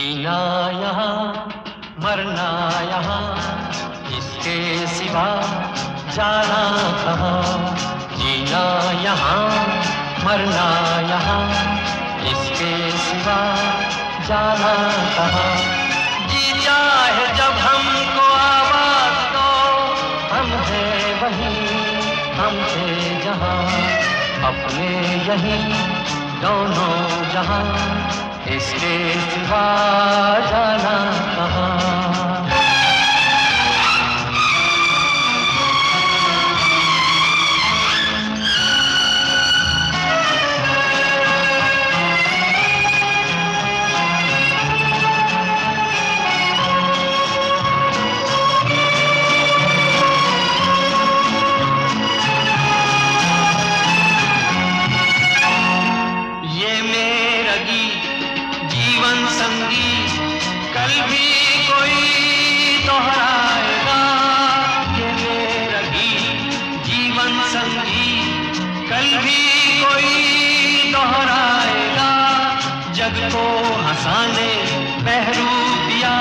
जीना यहाँ, मरना यहाँ, इसके सिवा जाना कहाँ? जीना यहाँ, मरना यहाँ, इसके सिवा जाना कहाँ? जी चाहे जब हमको आवाज़ दो, हम है वही, हम थे जहाँ। अपने यही दोनों जहाँ इसके सिवा जाना कहाँ? गीत जीवन संगी, कल भी कोई दोहराएगा ये गीत, जीवन संगी, कल भी कोई दोहराएगा जग को हंसाने, बहरू दिया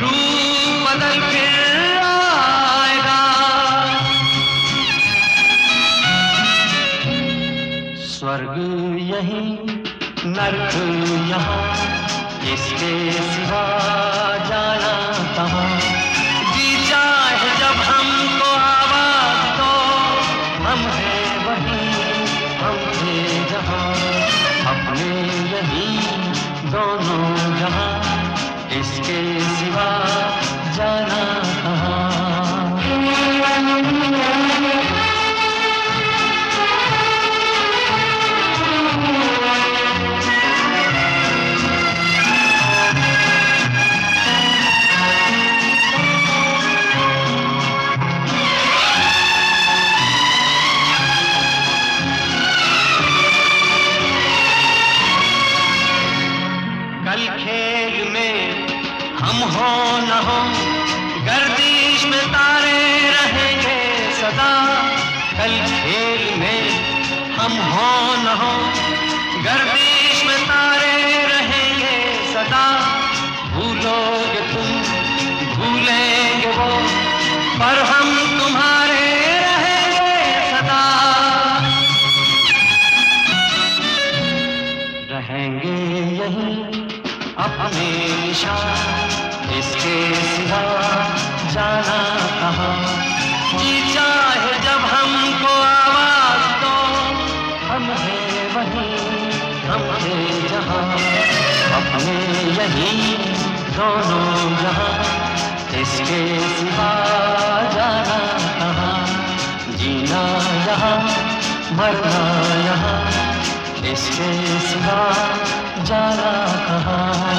रूप बदल आएगा। स्वर्ग यही नरक यहाँ, इसके सिवा जाना कहाँ? जी चाहे जब हमको आवाज़ दो, हम हैं वही, हम थे जहाँ। अपने यही दोनों जहाँ, इसके कल खेल में हम हो न हो गर्दिश में तारे रहेंगे सदा। भूलोगे तुम, भूलेंगे वो, पर हम तुम्हारे रहेंगे सदा। रहेंगे यही अपने निशान, इसके सिवा जाना कहाँ? अपने यही दोनों जहाँ, इसके सिवा जाना कहाँ? जीना यहाँ मरना यहाँ, इसके सिवा जाना कहाँ?